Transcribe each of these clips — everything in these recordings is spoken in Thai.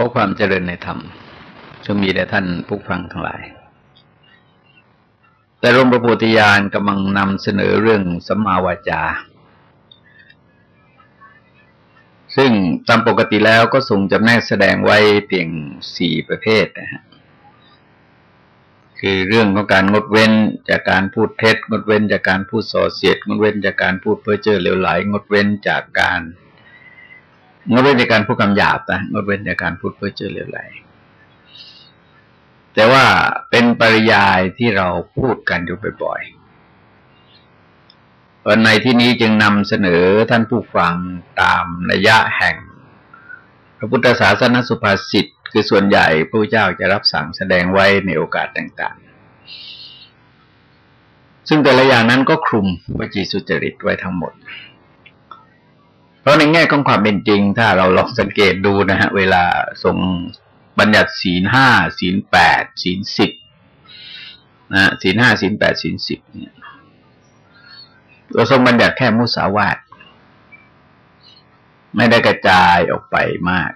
ขอความเจริญในธรรมจะมีแด่ท่านผู้ฟังทั้งหลาย แต่รมประโพธิญาณกำลังนำเสนอเรื่องสัมมาวาจา ซึ่งตามปกติแล้วก็ทรงจำแนกแสดงไว้เพียงสี่ประเภทนะฮะ คือเรื่องของการงดเว้นจากการพูดเท็จ งดเว้นจากการพูดส่อเสียด งดเว้นจากการพูดเพ้อเจ้อเหลวไหล งดเว้นจากการ งดเว้นจากการพูดคำหยาบนะงดเว้นจากการพูดเพ้อเจ้อเหลวไหลแต่ว่าเป็นปริยายที่เราพูดกันอยู่บ่อยๆในที่นี้จึงนำเสนอท่านผู้ฟังตามนัยยะแห่ง พระพุทธศาสนสุภาษิตคือส่วนใหญ่พระเจ้าจะรับสั่งแสดงไว้ในโอกาสต่างๆ ซึ่งแต่ละอย่างนั้นก็คลุมวจีสุจริตไว้ทั้งหมด เพราะในแง่ของความเป็นจริง ถ้าเราลองสังเกตดูนะฮะ เวลาทรงบัญญัติศีลห้าศีลแปดศีลสิบนะศีลห้าศีลแปดศีลสิบเนี่ยเราทรงบัญญัติแค่มุสาวาทไม่ได้กระจายออกไปมาก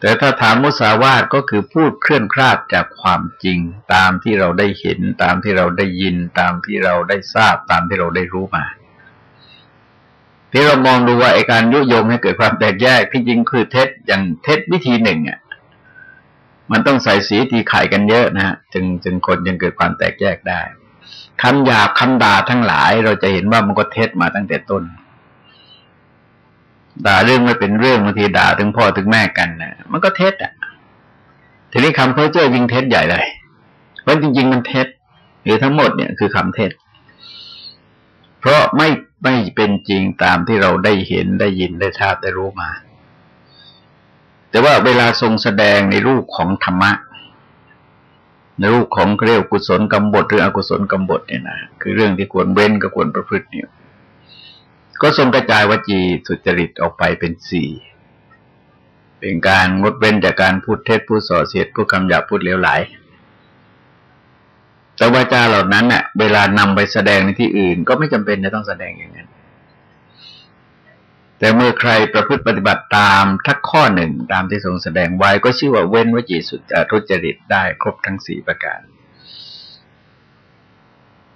แต่ถ้าถามมุสาวาทก็คือพูดเคลื่อนคลาดจากความจริง ตามที่เราได้เห็น ตามที่เราได้ยิน ตามที่เราได้ทราบ ตามที่เราได้รู้มา ที่เรามองดูว่าไอการยุยงให้เกิดความแตกแยกที่จริงคือเท็จอย่างเท็จวิธีหนึ่งอะมันต้องใส่สีตีไข่กันเยอะนะฮะจึงจึงคนจึงเกิดความแตกแยกได้คำหยาบคำด่าทั้งหลาย เราจะเห็นว่ามันก็เท็จมาตั้งแต่ต้น ด่าเรื่องไม่เป็นเรื่องบางทีด่าถึงพ่อถึงแม่กันนะมันก็เท็จอะทีนี้คำเพ้อเจ้อยิงเท็จใหญ่เลยเพราะจริง ๆ มันเท็จหรือทั้งหมดเนี่ยคือคำเท็จ ราะไม่ไม่เป็นจริงตามที่เราได้เห็นได้ยินได้ทราบได้รู้มา แต่ว่าเวลาทรงแสดงในรูปของธรรมะ ในรูปของเรียกกุศลกรรมบทหรืออกุศลกรรมบทเนี่ยนะคือเรื่องที่ควรเว้นกับควรประพฤติเนี่ยก็ทรงกระจายวจีสุจริตออกไปเป็นสี่เป็นการงดเว้นจากการพูดเท็จพูดส่อเสียดพูดคำหยาบพูดเลวไหล แต่วาจาเหล่านั้นเน่ะ เวลานำไปแสดงในที่อื่น ก็ไม่จำเป็นจะต้องแสดงอย่างนั้น แต่เมื่อใครประพฤติปฏิบัติตามทักข้อหนึ่งตามที่ทรงแสดงไว้ก็ชื่อว่าเว้นวจีสุจทุจริตได้ครบทั้งสี่ประการ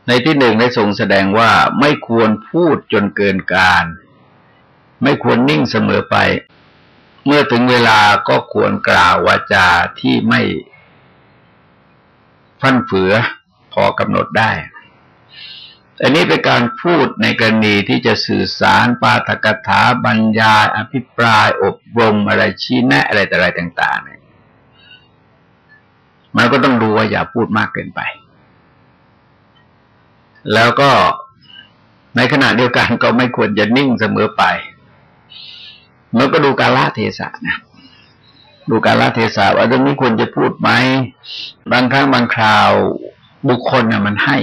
ในที่หนึ่งได้ทรงแสดงว่าไม่ควรพูดจนเกินการ ไม่ควรนิ่งเสมอไป เมื่อถึงเวลาก็ควรกล่าววาจาที่ไม่ฟั่นเฟือ พอกำหนดได้ อันนี้เป็นการพูดในกรณีที่จะสื่อสารปาฐกถาบรรยาย อภิปราย อบรมอะไรชี้แนะอะไรแต่อะไรต่าง ๆ เนี่ย มันก็ต้องดูว่าอย่าพูดมากเกินไป แล้วก็ในขณะเดียวกันก็ไม่ควรจะนิ่งเสมอไปมันก็ดูกาลเทศะนะดูกาลเทศะว่าเรื่องนี้ควรจะพูดไหมบางครั้งบางคราว บุคคลน่ะมันให้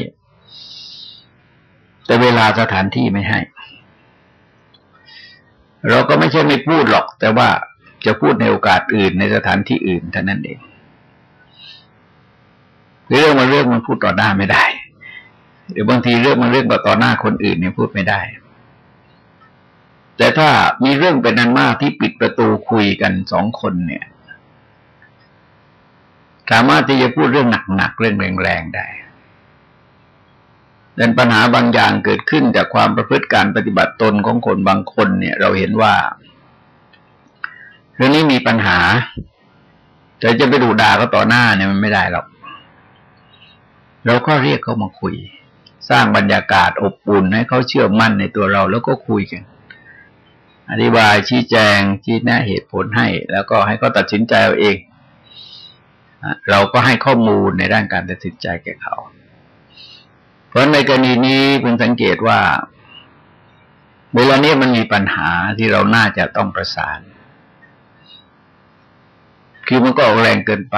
แต่เวลาสถานที่ไม่ให้ เราก็ไม่ใช่ไม่พูดหรอก แต่ว่าจะพูดในโอกาสอื่นในสถานที่อื่นเท่านั้นเองเรื่องมาเรื่องมันพูดต่อหน้าไม่ได้หรือบางทีเรื่องมันเรื่องต่อหน้าคนอื่นเนี่ยพูดไม่ได้ แต่ถ้ามีเรื่องเป็นนันมากที่ปิดประตูคุยกันสองคนเนี่ย สามารถที่จะพูดเรื่องหนักๆเรื่องแรงๆได้แต่ปัญหาบางอย่างเกิดขึ้นจากความประพฤติการปฏิบัติตนของคนบางคนเนี่ย เราเห็นว่าเรื่องนี้มีปัญหา แต่จะไปดูด่าเขาต่อหน้าเนี่ยมันไม่ได้หรอก เราก็เรียกเขามาคุย สร้างบรรยากาศอบอุ่นให้เขาเชื่อมั่นในตัวเราแล้วก็คุยกันอธิบายชี้แจงชี้แนะเหตุผลให้ แล้วก็ให้เขาตัดสินใจเอาเอง เราก็ให้ข้อมูลในด้านการตัดสินใจแก่เขา เพราะในกรณีนี้เพิ่งสังเกตว่าเวลานี้มันมีปัญหาที่เราน่าจะต้องประสาน คือมันก็ออกแรงเกินไป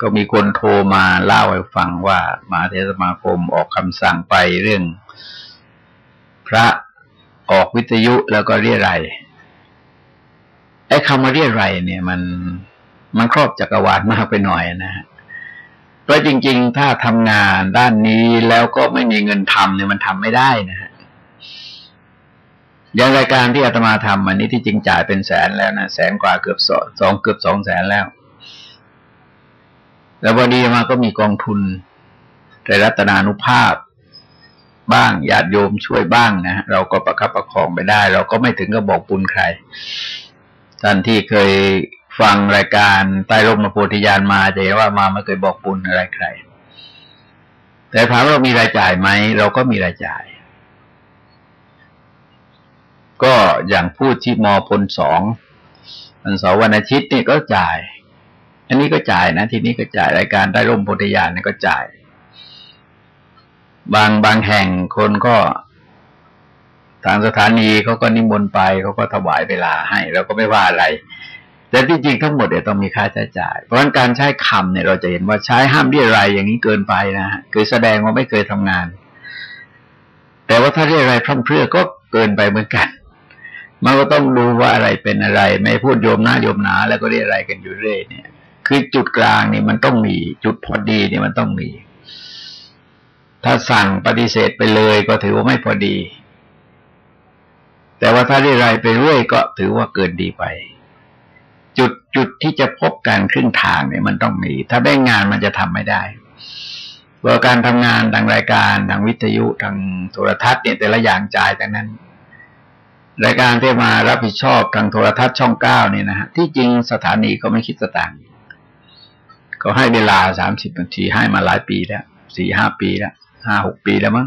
ก็มีคนโทรมาเล่าให้ฟังว่ามาเทศมาคมออกคำสั่งไปเรื่อง พระออกวิทยุแล้วก็เรียไรไอ้คำว่าเรียไรเนี่ยมัน มันครอบจักรวาลมากไปหน่อยนะฮะเพราะจริง ๆ ถ้าทำงานด้านนี้แล้วก็ไม่มีเงินทำเนี่ยมันทำไม่ได้นะฮะอย่างรายการที่อาตมาทำอันนี้ที่จริงจ่ายเป็นแสนแล้วนะแสนกว่าเกือบสองเกือบสองแสนแล้ว แล้วพอดีมาก็มีกองทุนในรัตนานุภาพ บ้างญาติโยมช่วยบ้างนะเราก็ประคับประคองไปได้ เราก็ไม่ถึงกับบอกปุญใครท่านที่เคย ฟังรายการใต้ร่มมาโพธิญาณมาจะเห็นว่ามาไม่เคยบอกปุญอะไรใคร แต่ถามเรามีรายจ่ายไหมเราก็มีรายจ่าย ก็อย่างพูดที่มพลสองวันเสาร์วันอาทิตย์นี่ก็จ่าย อันนี้ก็จ่ายนะ ทีนี้ก็จ่ายรายการใต้ร่มโพธิญาณนี่ก็จ่าย บางบางแห่งคนก็ทางสถานีเขาก็นิมนต์ไปเขาก็ถวายเวลาให้เราก็ไม่ว่าอะไร แต่ที่จริงทั้งหมดเนี่ยต้องมีค่าใช้จ่าย เพราะฉะนั้นการใช้คำเนี่ยเราจะเห็นว่าใช้ห้ามเรียรายอย่างนี้เกินไปนะฮะคือแสดงว่าไม่เคยทำงาน แต่ว่าถ้าเรียรายพร่ำเพรื่อก็เกินไปเหมือนกัน มันก็ต้องดูว่าอะไรเป็นอะไร ไม่พูดโยมหน้าโยมหนา แล้วก็เรียรายกันอยู่เรื่อยเนี่ย คือจุดกลางนี่มันต้องมีจุดพอดีนี่มันต้องมี ถ้าสั่งปฏิเสธไปเลยก็ถือว่าไม่พอดี แต่ว่าถ้าได้รายไปเรื่อยก็ถือว่าเกินดีไป จุดที่จะพบการครึ่งทางเนี่ยมันต้องมี ถ้าได้งานมันจะทำไม่ได้เพราะการทำงานทางรายการทางวิทยุทางโทรทัศน์เนี่ยแต่ละอย่างจ่ายแต่นั้น รายการที่มารับผิดชอบทางโทรทัศน์ช่องเก้าเนี่ยนะฮะที่จริงสถานีก็ไม่คิดสตางค์ก็ให้เวลาสามสิบนาทีให้มาหลายปีแล้วสี่ห้าปีแล้วห้าหกปีแล้วมั้ง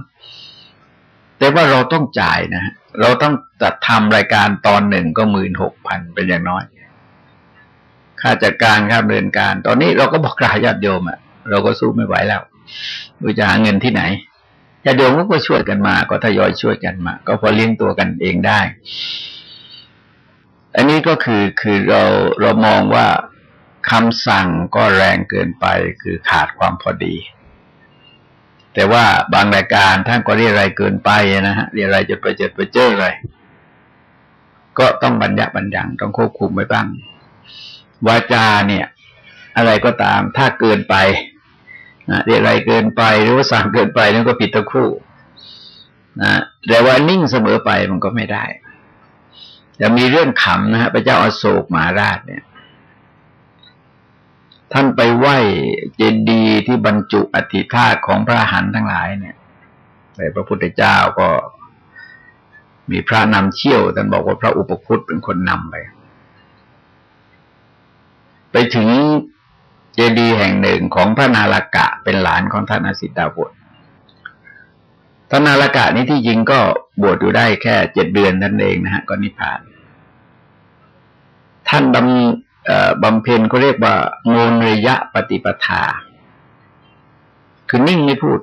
แต่ว่าเราต้องจ่ายนะ เราต้องจัดทำรายการตอนหนึ่งก็หมื่นหกพันเป็นอย่างน้อย ค่าจัดการค่าเดินการ ตอนนี้เราก็บอกกราญาติโยมอะ่ะ เราก็สู้ไม่ไหวแล้วเราจะหาเงินที่ไหนญาติโยมก็ช่วยกันมา ก็ทยอยช่วยกันมา ก็พอเลี้ยงตัวกันเองได้ อันนี้ก็คือคือเราเรามองว่าคำสั่งก็แรงเกินไปคือขาดความพอดี แต่ว่าบางรายการท่านก็เรียอะไรเกินไปนะฮะเรียอะไรจะไปเจอไปเจอเลยก็ต้องบัญญัติบัญญัติต้องควบคุมไว้บ้าง วาจาเนี่ย อะไรก็ตาม ถ้าเกินไปนะเรียอะไรเกินไปหรือว่าสั่งเกินไปนั่นก็ผิดทั้งคู่นะแต่ว่านิ่งเสมอไปมันก็ไม่ได้จะมีเรื่องขำนะฮะพระเจ้าอาโศกมหาราชเนี่ย ท่านไปไหว้เจดีย์ที่บรรจุอธิธาตของพระหันทั้งหลายเนี่ยแต่พระพุทธเจ้าก็มีพระนำเชี่ยวท่านบอกว่าพระอุปคุตเป็นคนนำไป ไปถึงเจดีย์แห่งหนึ่งของพระนาลกะเป็นหลานของท่านอสิตาบทท่านนาลกะนี้ที่จริงก็บวชอยู่ได้แค่เจ็ดเดือนนั่นเองนะฮะก็นิพพาน ท่านดำบำเพ็ญก็เรียกว่าโมนระยะปฏิปทา คือนิ่งไม่พูด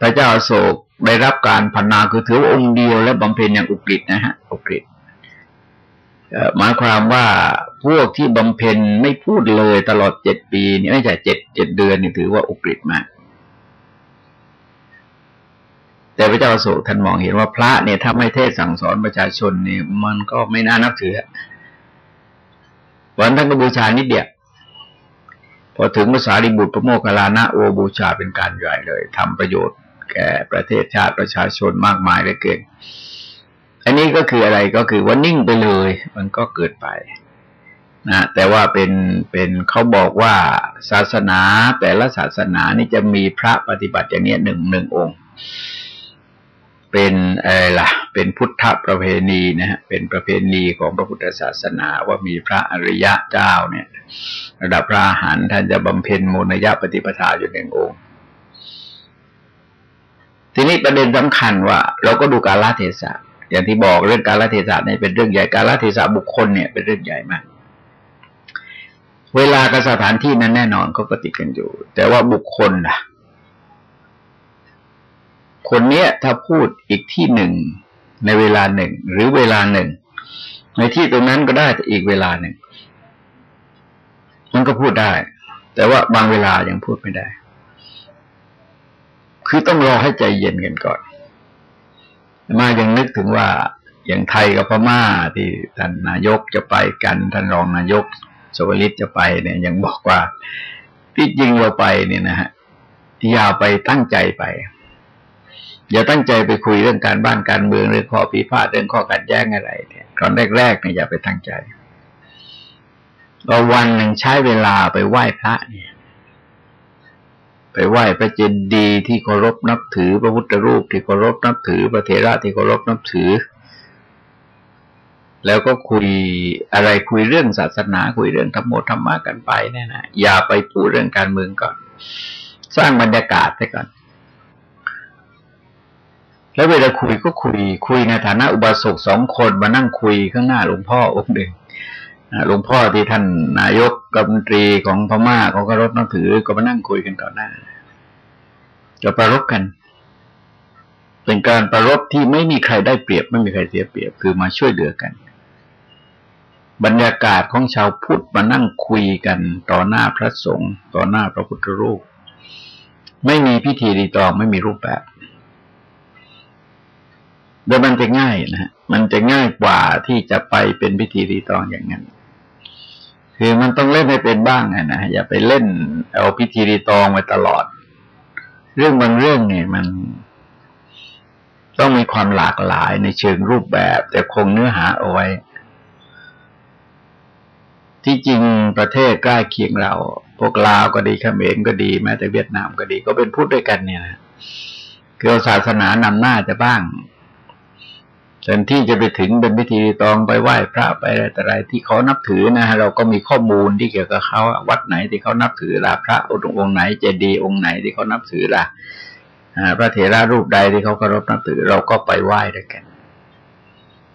พระเจ้าโศกได้รับการพันนาคือถือองค์เดียวและบำเพ็ญอย่างอุกฤษนะฮะอุกฤษ หมายความว่าพวกที่บำเพ็ญไม่พูดเลยตลอดเจ็ดปีนี่ไม่ใช่เจ็ดเจ็ดเดือนนี่ถือว่าอุกฤษมาก แต่พระเจ้าโศกท่านมองเห็นว่าพระเนี่ยถ้าไม่เทศสั่งสอนประชาชนเนี่ยมันก็ไม่น่านับถือวันท่านก็บูชานิดเดียวพอถึงภาษาริบุตรพระโมคคัลลานะโอบูชาเป็นการใหญ่เลยทำประโยชน์แก่ประเทศชาติประชาชนมากมายเลยเกิน อันนี้ก็คืออะไรก็คือว่านิ่งไปเลย มันก็เกิดไปนะแต่ว่าเป็นเป็นเขาบอกว่าศาสนาแต่ละศาสนานี่จะมีพระปฏิบัติอย่างนี้หนึ่งหนึ่งองค์ เป็นอะไรล่ะ เป็นพุทธประเพณีนะฮะเป็นประเพณีของพระพุทธศาสนาว่ามีพระอริยะเจ้าเนี่ย ระดับพระหันท่านจะบำเพ็ญโมนยะปฏิปทาอยู่หนึ่งองค์ ทีนี้ประเด็นสำคัญว่า เราก็ดูกาลเทศะ อย่างที่บอกเรื่องการละเทศะเนี่ยเป็นเรื่องใหญ่การละเทศะบุคคลเนี่ยเป็นเรื่องใหญ่มาก เวลากับสถานที่นั้นแน่นอนก็ปฏิกันอยู่ แต่ว่าบุคคลล่ะคนเนี้ยถ้าพูดอีกที่หนึ่งในเวลาหนึ่ง หรือเวลาหนึ่ง ในที่ตรงนั้นก็ได้แต่อีกเวลาหนึ่ง มันก็พูดได้ แต่ว่าบางเวลายังพูดไม่ได้ คือต้องรอให้ใจเย็นกันก่อน มายังนึก ถึงว่าอย่างไทยกับพม่าที่ท่านนายกจะไปกันท่านรองนายกสวลิตจะไปเนี่ยยังบอกว่า ที่จริงเราไปเนี่ยนะฮะอย่าไปตั้งใจไป อย่าตั้งใจไปคุยเรื่องการบ้านการเมืองเรื่องข้อพิพาทเรื่องข้อขัดแย้งอะไรเนี่ยตอนแรกๆเนี่ยอย่าไปตั้งใจเราวันหนึ่งใช้เวลาไปไหว้พระเนี่ย ไปไหว้พระเจดีย์ที่เคารพนับถือพระพุทธรูปที่เคารพนับถือพระเถระที่เคารพนับถือ แล้วก็คุยอะไรคุยเรื่องศาสนาคุยเรื่องธรรมโมธรรมะกันไปเนี่ยนะอย่าไปพูดเรื่องการเมืองก่อน สร้างบรรยากาศไปก่อน แล้วเวลาคุยก็คุย คุยในฐานะอุบาสกสองคนมานั่งคุยข้างหน้าหลวงพ่อองค์หนึ่ง หลวงพ่อที่ท่านนายกกัมนตรีของพม่าเขาก็รถนับถือก็มานั่งคุยกันต่อหน้าจะประรบกัน เป็นการประรบที่ไม่มีใครได้เปรียบ ไม่มีใครเสียเปรียบ คือมาช่วยเหลือกัน บรรยากาศของชาวพุทธมานั่งคุยกันต่อหน้าพระสงฆ์ต่อหน้าพระพุทธรูป ไม่มีพิธีรีตองไม่มีรูปแบบโดยมันจะง่ายนะฮะมันจะง่ายกว่าที่จะไปเป็นพิธีรีตองอย่างนั้น คือมันต้องเล่นให้เป็นบ้างนะอย่าไปเล่นเอาพิธีรีตองไว้ตลอด เรื่องบางเรื่องเนี่ยมันต้องมีความหลากหลายในเชิงรูปแบบ แต่คงเนื้อหาเอาไว้ ที่จริงประเทศใกล้เคียงเรา พวกลาวก็ดีเขมรก็ดีแม้แต่เวียดนามก็ดี ก็เป็นพูดด้วยกันเนี่ยนะคือศาสนานำหน้าจะบ้าง แทนที่จะไปถึงเป็นพิธีตองไปไหว้พระไปอะไรแต่ไรที่เขานับถือนะฮะเราก็มีข้อมูลที่เกี่ยวกับเขาวัดไหนที่เขานับถือละพระองค์ไหนเจดีย์องค์ไหนที่เขานับถือละพระเถระรูปใดที่เขาเคารพนับถือ เราก็ไปไหว้ด้วยกัน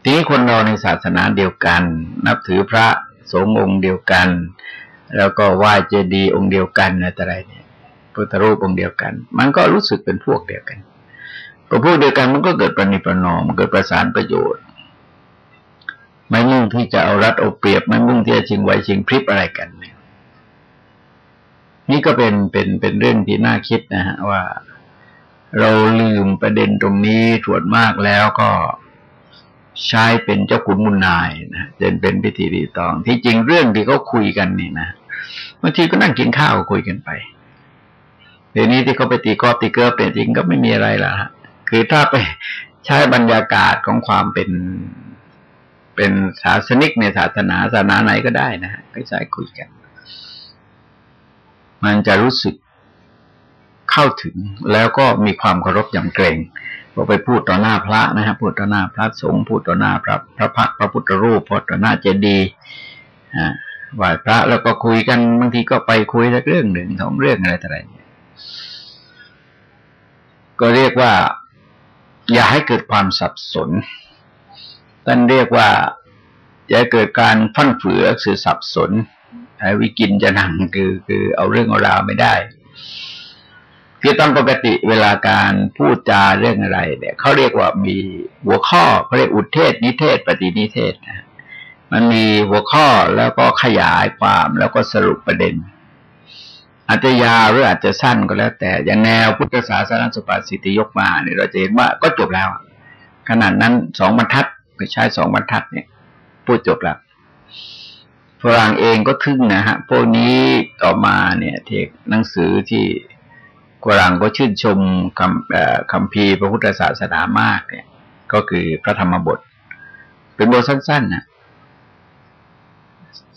ทีนี้คนเราในศาสนาเดียวกัน นับถือพระสงฆ์องค์เดียวกัน แล้วก็ไหว้เจดีย์องค์เดียวกันอะไรแต่ไรเนี่ยพุทธรูปองค์เดียวกัน มันก็รู้สึกเป็นพวกเดียวกัน พอพูดเดียวกันมันก็เกิดปณิปนอม เกิดประสานประโยชน์ ไม่มุ่งที่จะเอารัดเอาเปรียบ ไม่มุ่งที่จะชิงไวชิงพริบอะไรกันเนี่ยนี่ก็เป็นเป็นเป็นเรื่องที่น่าคิดนะฮะว่า เราลืมประเด็นตรงนี้ส่วนมากแล้วก็ใช้เป็นเจ้าขุนมุนนายนะเดินเป็นพิธีรีตอง ที่จริงเรื่องที่เขาคุยกันนี่นะบางทีก็นั่งกินข้าวคุยกันไปเดี๋ยวนี้ที่เขาไปตีกอตีเกอร์เป็นจริงก็ไม่มีอะไรละฮะ คือถ้าไปใช้บรรยากาศของความเป็นเป็นศาสนิกในศาสนาศาสนาไหนก็ได้นะฮะก็ใช้คุยกัน มันจะรู้สึกเข้าถึงแล้วก็มีความเคารพอย่างเกรงพอไปพูดต่อหน้าพระนะฮะพูดต่อหน้าพระสงฆ์พูดต่อหน้าพระพระพักพระพุทธรูปพูดต่อหน้าเจดีย์ไหว้พระแล้วก็คุยกันบางทีก็ไปคุยเรื่องหนึ่งสองเรื่องอะไรต่ออะไรก็เรียกว่า อย่าให้เกิดความสับสนท่านเรียกว่า อย่าเกิดการฟั่นเฟือคือสับสนวิกินจะนั่งคือคือเอาเรื่องเอาราวไม่ได้คือตามปกติเวลาการพูดจาเรื่องอะไร เนี่ยเขาเรียกว่ามีหัวข้อเขาเรียกอุทเทศ นิเทศ ปฏินิเทศนะมันมีหัวข้อแล้วก็ขยายความแล้วก็สรุปประเด็น อาจจะยาวหรืออาจจะสั้นก็แล้ว แต่อย่างแนวพุทธศาสนาสุปาสิตยกมาเนี่ยเราจะเห็นว่าก็จบแล้ว ขนาดนั้นสองบรรทัดไปใช้สองบรรทัดเนี่ย พูดจบแล้วฝรั่งเองก็ทึ่งนะฮะพวกนี้ต่อมาเนี่ยเทคหนังสือที่ฝรั่งก็ชื่นชมคำคำพีพระพุทธศาสนามากเนี่ย ก็คือพระธรรมบท เป็นบทสั้นๆนะ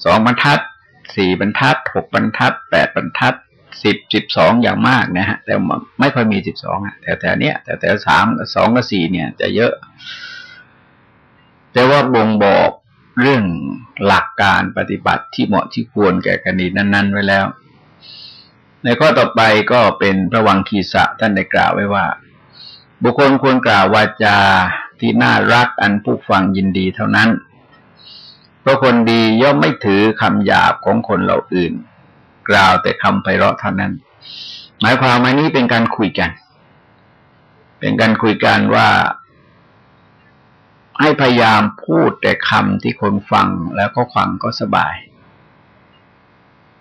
สองบรรทัดสี่บรรทัดหกบรรทัดแปดบรรทัด สิบสิบสองอย่างมากนะฮะ แต่ไม่ค่อยมีสิบสองอะแต่แต่เนี้ยแต่แต่สามสองกับสี่เนี่ย จะเยอะ แต่ว่าบ่งบอกเรื่องหลักการปฏิบัติที่เหมาะที่ควรแก่กรณีนั้น ๆ ไว้แล้ว ในข้อต่อไปก็เป็นพระวังคีสะท่านได้กล่าวไว้ว่า บุคคลควรกล่าววาจาที่น่ารักอันผู้ฟังยินดีเท่านั้น เพราะคนดีย่อมไม่ถือคำหยาบของคนเราอื่น กล่าวแต่คำไพเราะเท่านั้น หมายความว่านี้เป็นการคุยกัน เป็นการคุยกันว่า ให้พยายามพูดแต่คำที่คนฟังแล้วก็ฟังก็สบาย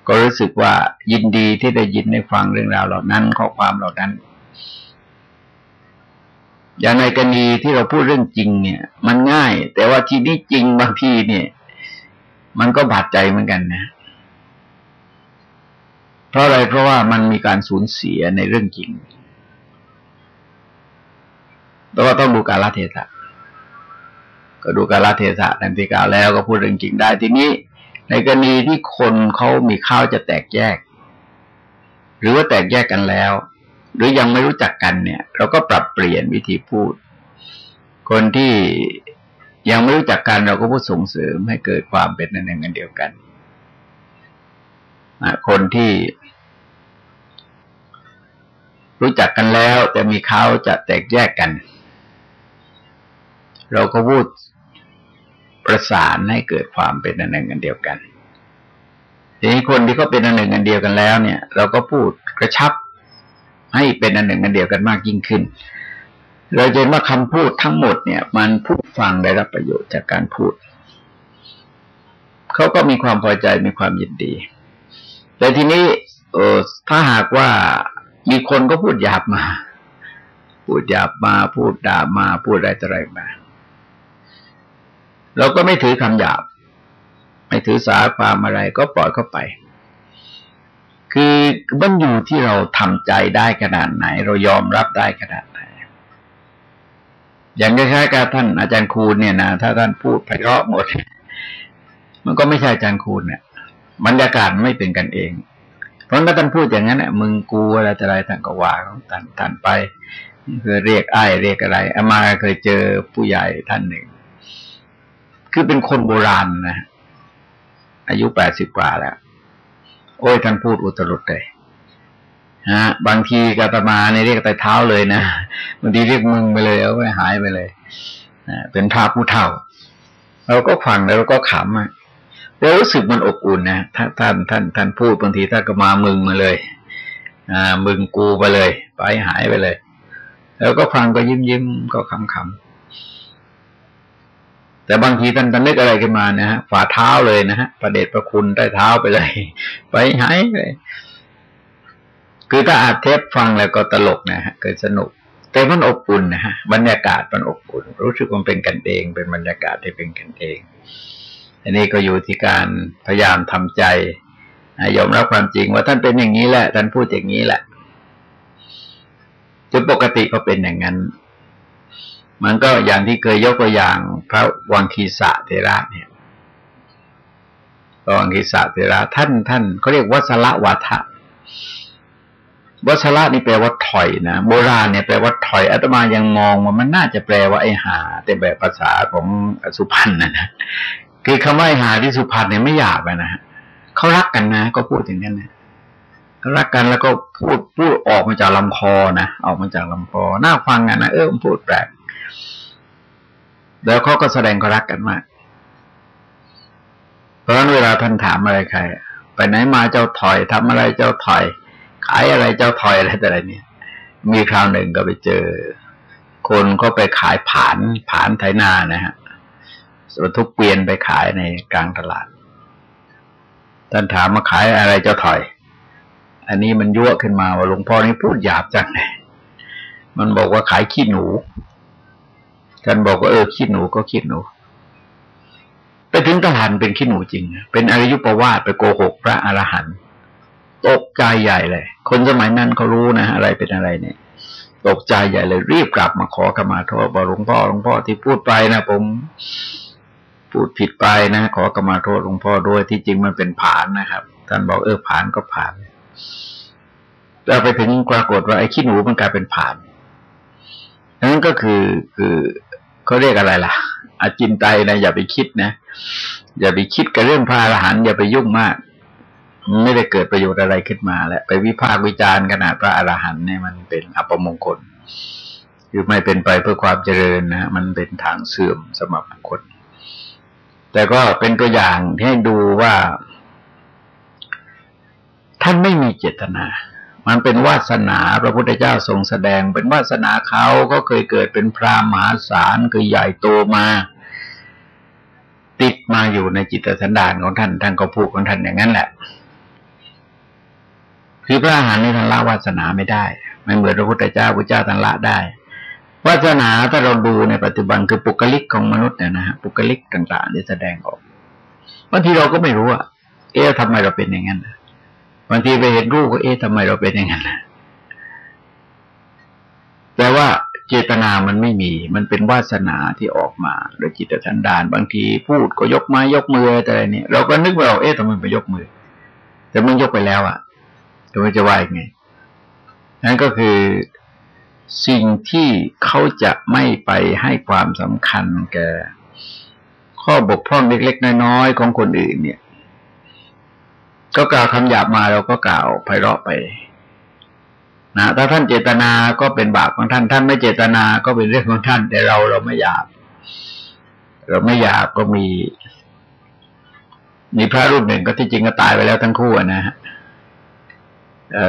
ก็รู้สึกว่ายินดีที่ได้ยินได้ฟังเรื่องราวเหล่านั้นข้อความเหล่านั้นอย่างในกรณีที่เราพูดเรื่องจริง เนี่ย มันง่าย แต่ว่าที่นี้จริงบางทีเนี่ย มันก็บาดใจเหมือนกันนะ เพราะอะไรเพราะว่ามันมีการสูญเสียในเรื่องจริงแต่ว่าต้องดูกาลเทศะก็ดูกาลเทศะนันติกาแล้วก็พูดเรื่องจริงได้ทีนี้ ในกรณีที่คนเขามีข้าวจะแตกแยก หรือว่าแตกแยกกันแล้ว หรือยังไม่รู้จักกันเนี่ย เราก็ปรับเปลี่ยนวิธีพูด คนที่ยังไม่รู้จักกันเราก็พูดส่งเสริมให้เกิดความเป็นหนึ่งอันเดียวกันคนที่ รู้จักกันแล้ว แต่มีเขาจะแตกแยกกัน เราก็พูดประสานให้เกิดความเป็นอันหนึ่งอันเดียวกันทีนี้คนที่เขาเป็นอันหนึ่งอันเดียวกันแล้วเนี่ย เราก็พูดกระชับ ให้เป็นอันหนึ่งอันเดียวกันมากยิ่งขึ้น เราจะว่าคำพูดทั้งหมดเนี่ย มันพูดฟังได้รับประโยชน์จากการพูดเขาก็มีความพอใจมีความยินดี แต่ทีนี้เออถ้าหากว่า มีคนก็พูดหยาบมา พูดหยาบมา พูดด่ามา พูดอะไรต่ออะไรมา เราก็ไม่ถือคำหยาบ ไม่ถือสาความอะไรก็ปล่อยเข้าไป คือมันอยู่ที่เราทำใจได้ขนาดไหน เรายอมรับได้ขนาดไหน อย่างคล้ายๆกับท่านอาจารย์คูณเนี่ยนะถ้าท่านพูดไพเราะหมด มันก็ไม่ใช่อาจารย์คูณเนี่ยบรรยากาศไม่เป็นกันเอง เพราะถ้าท่านพูดอย่างนั้นเนี่ยมึงกูอะไรแต่ไรท่านก็ว่าของท่านท่านไปคือเรียกไอ้เรียกอะไรอามาเคยเจอผู้ใหญ่ท่านหนึ่ง คือเป็นคนโบราณนะอายุแปดสิบกว่าแล้ว โอ้ยท่านพูดอุตรุดเลยฮะบางทีกาตมาในเรียกแต่เท้าเลยนะบางทีเรียกมึงไปเลยเอาไปหายไปเลยเป็นพระผู้เฒ่า เราก็ฟังแล้วเราก็ขำอะ เรารู้สึกมันอบอุ่นนะถ้าท่านท่านท่านพูดบางทีท่านก็มามึงมาเลย อ่า มึงกูไปเลย ไปหายไปเลย แล้วก็ฟังก็ยิ้มยิ้มก็ขำขำแต่บางทีท่านท่านนึกอะไรขึ้นมานะฮะฝ่าเท้าเลยนะฮะประเดชประคุณใต้เท้าไปเลย ไปหายไปคือถ้าอาจเทปฟังแล้วก็ตลกนะฮะเกิดสนุกแต่มันอบอุ่นนะฮะบรรยากาศมันอบอุ่น รู้สึกมันเป็นกันเอง เป็นบรรยากาศที่เป็นกันเอง อันนี้ก็อยู่ที่การพยายามทำใจยอมรับความจริงว่าท่านเป็นอย่างนี้แหละ ท่านพูดอย่างนี้แหละจนปกติก็เป็นอย่างนั้น มันก็อย่างที่เคยยกตัวอย่าง พระวังคีสะเทระเนี่ยพระวังคีสะเทระท่านท่านเขาเรียกวัสละวัฏะวัสละนี่แปลว่าถอยนะโบราณเนี่ยแปลว่าถอยอาตมายังมองว่ามันน่าจะแปลว่าไอหาแต่แบบภาษาของสุพรรณนะนะ คือคำว่าหาที่สุพรรณเนี่ยไม่หยาบนะฮะเขารักกันนะ ก็พูดอย่างนั้นนะเขารักกันแล้วก็พูดพูดออกมาจากลำคอนะออกมาจากลำคอน่าฟังอะนะเออพูดแปลกแล้วเขาก็แสดงเขารักกันมากเพราะนั้นเวลาท่านถามอะไรใครไปไหนมาเจ้าถอยทำอะไรเจ้าถอย ขายอะไรเจ้าถอยอะไรแต่อะไรเนี่ย มีคราวหนึ่งก็ไปเจอ คนก็ไปขายผานผานไถนานะฮะ บรรทุกเกวียนไปขายในกลางตลาด ท่านถามมาขายอะไรเจ้าถอย อันนี้มันยั่วขึ้นมาว่าหลวงพ่อนี่พูดหยาบจังเลยมันบอกว่าขายขี้หนู ท่านบอกว่าเออขี้หนูก็ขี้หนู ไปถึงตลาดเป็นขี้หนูจริง เป็นอริยุปวาทไปโกหกพระอรหันต์ตกใจใหญ่เลย คนสมัยนั้นเขารู้นะอะไรเป็นอะไรเนี่ยตกใจใหญ่เลยรีบกลับมาขอขมาโทษบอกหลวงพ่อหลวงพ่อที่พูดไปนะผม พูดผิดไปนะ ขอกรรมาโทษหลวงพ่อด้วยที่จริงมันเป็นผานนะครับท่านบอกเออผานก็ผานเราไปถึงปรากฏว่าไอ้ขี้หนูมันกลายเป็นผานนั้นก็คือคือเขาเรียกอะไรล่ะ อาจินไตนะอย่าไปคิดนะ อย่าไปคิดกับเรื่องพระอรหันต์อย่าไปยุ่งมากไม่ได้เกิดประโยชน์อะไรขึ้นมาแล้วไปวิพากษ์วิจารณ์ขนาดพระอรหันต์เนี่ยมันเป็นอัปมงคล คือไม่เป็นไปเพื่อความเจริญนะมันเป็นทางเสื่อมสำหรับคน แต่ก็เป็นตัวอย่างที่ให้ดูว่า ท่านไม่มีเจตนา มันเป็นวาสนาพระพุทธเจ้าทรงแสดง เป็นวาสนาเขาก็เคยเกิดเป็นพระมหาศาลคือใหญ่โตมา ติดมาอยู่ในจิตสันดานของท่านท่านก็พูดของท่านอย่างนั้นแหละ คือพระอาหารในท่านละวาสนาไม่ได้ ไม่เหมือนพระพุทธเจ้าพระเจ้าท่านละได้ วาสนาถ้าเราดูในปัจจุบันคือปุกลิกของมนุษย์เนี่ยนะฮะปุกลิกต่างๆที่แสดงออกบางทีเราก็ไม่รู้อะเอ๊ะทำไมเราเป็นอย่างนั้นบางทีไปเห็นรูปก็เอ๊ะทำไมเราเป็นอย่างนั้นแต่ว่าเจตนามันไม่มี มันเป็นวาสนาที่ออกมาโดยจิตสันดาน บางทีพูดก็ยกไม้ยกมืออะไรเนี่ยเราก็นึกว่าเราเอ๊ะทำไมไปยกมือ แต่มันยกไปแล้วอะ่ะจะว่าจะว่ายังไงนั่นก็คือ สิ่งที่เขาจะไม่ไปให้ความสำคัญแก่ข้อบกพร่องเล็ก ๆ น้อยๆของคนอื่นเนี่ย ก็กล่าวคำหยาบมาเราก็กล่าวไพเราะไปนะถ้าท่านเจตนาก็เป็นบาปของท่าน ท่านไม่เจตนาก็เป็นเรื่องของท่าน แต่เราเราไม่อยากเราไม่อยากก็มี มีพระรูปหนึ่งก็ที่จริงก็ตายไปแล้วทั้งคู่นะฮะ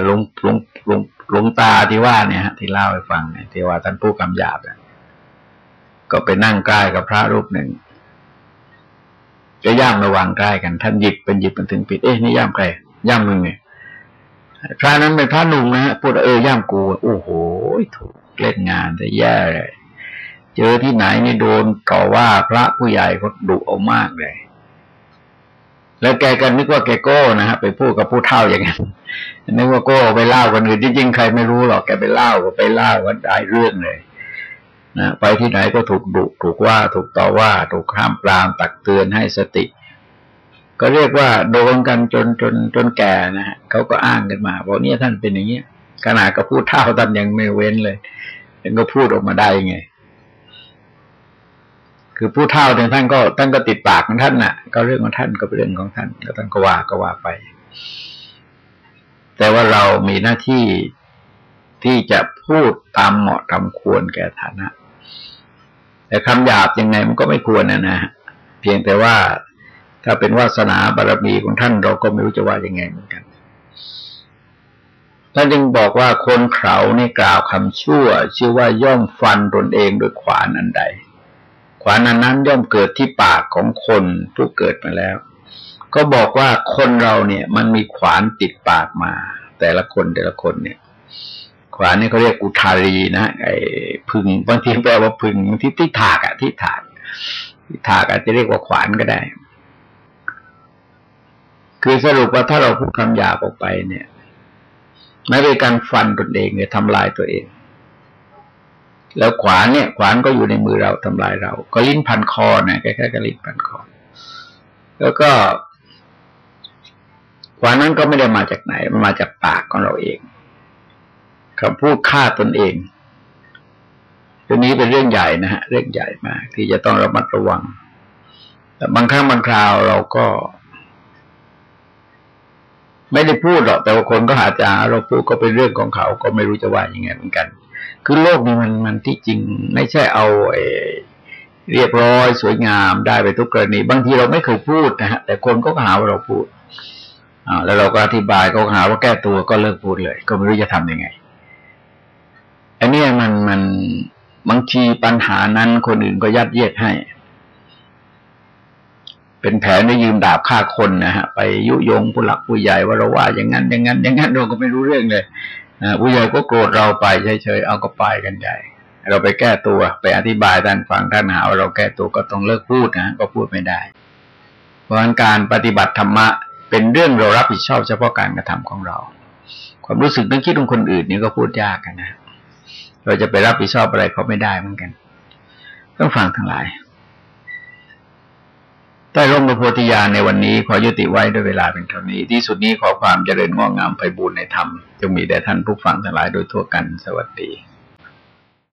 หลวงหลวงหลวง หลวงตาที่ว่าเนี่ยฮะที่เล่าให้ฟังเนี่ยที่ว่าท่านผู้กำหยาบเนี่ยก็ไปนั่งใกล้กับพระรูปหนึ่งก็ย่ามระวังใกล้กัน ท่านหยิบเป็นหยิบเป็นถึงปิดเอ๊ะนี่ย่ามใครย่ามมึงเนี่ยพระนั้นเป็นพระหนุ่มนะฮะพูดเออย่ามกูโอ้โหถูกเล่นงานแต่แย่เลยเจอที่ไหนนี่โดนต่อว่าพระผู้ใหญ่เขาดุเอามากเลย แล้วแกก็นึกว่าแกโก้นะฮะไปพูดกับผู้เฒ่าอย่างนั้นนึกว่าโก้ไปเล่าคนอื่นจริงๆใครไม่รู้หรอกแกไปเล่าก็ไปเล่าว่าได้เรื่องเลยนะไปที่ไหนก็ถูกดุถูกว่าถูกต่อว่า ถูกห้ามปรามตักเตือนให้สติ ก็เรียกว่าโดนกันจนจนจนแก่นะฮะเขาก็อ้างกันมาบอกเนี่ยท่านเป็นอย่างเงี้ยขนาดก็พูดเท่าท่านยังไม่เว้นเลยยังก็พูดออกมาได้ไง คือพูดเท่าเนี่ยท่านก็ท่านก็ติดปากของท่านน่ะ ก็เรื่องของท่านก็เป็นเรื่องของท่านก็ท่านก็ว่าก็ว่าไป แต่ว่าเรามีหน้าที่ที่จะพูดตามเหมาะตามควรแก่ฐานะ แต่คำหยาบยังไงมันก็ไม่ควรนะนะเพียงแต่ว่าถ้าเป็นวาสนาบารมีของท่านเราก็ไม่รู้จะว่ายังไงเหมือนกันท่านจึงบอกว่าคนเขาในกล่าวคำชั่ว ชื่อว่าย่อมฟันตนเองด้วยขวานอันใด ขวานอันนั้นย่อมเกิดที่ปากของคนผู้เกิดมาแล้ว ก็บอกว่าคนเราเนี่ยมันมีขวานติดปากมา แต่ละคนแต่ละคนเนี่ย ขวานนี่เขาเรียกอุทารีนะไอ้พึงบางทีแปลว่าพึงที่ที่ถากอะที่ถากที่ถากอาจจะเรียกว่าขวานก็ได้ คือสรุปว่าถ้าเราพูดคำหยาบออกไปเนี่ยไม่เป็นการฟันตนเองเนี่ยทำลายตัวเอง แล้วขวานเนี่ย ขวานก็อยู่ในมือเราทำลายเรา ก็ลิ้นพันคอนะแค่แค่ลิ้นพันคอ แล้วก็ขวานนั้นก็ไม่ได้มาจากไหนมันมาจากปากของเราเองคำพูดฆ่าตนเองเรื่องนี้เป็นเรื่องใหญ่นะฮะ เรื่องใหญ่มาก ที่จะต้องระมัดระวัง แต่บางครั้งบางคราวเราก็ ไม่ได้พูดหรอกแต่ว่าคนก็อาจจะเราพูดก็เป็นเรื่องของเขา ก็ไม่รู้จะว่ายังไงเหมือนกัน คือโลกนี้มันมันที่จริง ไม่ใช่เอาเอเรียบร้อยสวยงามได้ไปทุกกรณี บางทีเราไม่เคยพูดนะฮะแต่คนก็หาว่าเราพูดอ่าแล้วเราก็อธิบายเขาหาว่าแก้ตัวก็เลิกพูดเลย ก็ไม่รู้จะทํำยังไงอันนี้มันมันบางทีปัญหานั้นคนอื่นก็ยัดเยียดให้ เป็นแผนได้ยืมดาบฆ่าคนนะฮะ ไปยุยงผู้หลักผู้ใหญ่ว่าเราว่าอย่างนั้นอย่างนั้น อย่างนั้นเราก็ไม่รู้เรื่องเลย ผู้ใหญ่ก็โกรธเราไปเฉยๆเอาก็ไปกันใหญ่ เราไปแก้ตัวไปอธิบายท่านฟังท่านหาว่าเราแก้ตัวก็ต้องเลิกพูดนะก็พูดไม่ได้ เพราะการปฏิบัติธรรมะเป็นเรื่องเรารับผิดชอบเฉพาะการกระทำของเรา ความรู้สึกนึกคิดของคนอื่นนี่ก็พูดยากกันนะเราจะไปรับผิดชอบอะไรเขาไม่ได้เหมือนกัน ต้องฟังทั้งหลาย ใต้ร่มพระโพธิญาณในวันนี้ขอยุติไว้ด้วยเวลาเป็นเท่านี้ ที่สุดนี้ขอความเจริญงอกงามไปบูรณนธรรม จงมีแด่ท่านผู้ฟังทั้งหลายโดยทั่วกันสวัสดี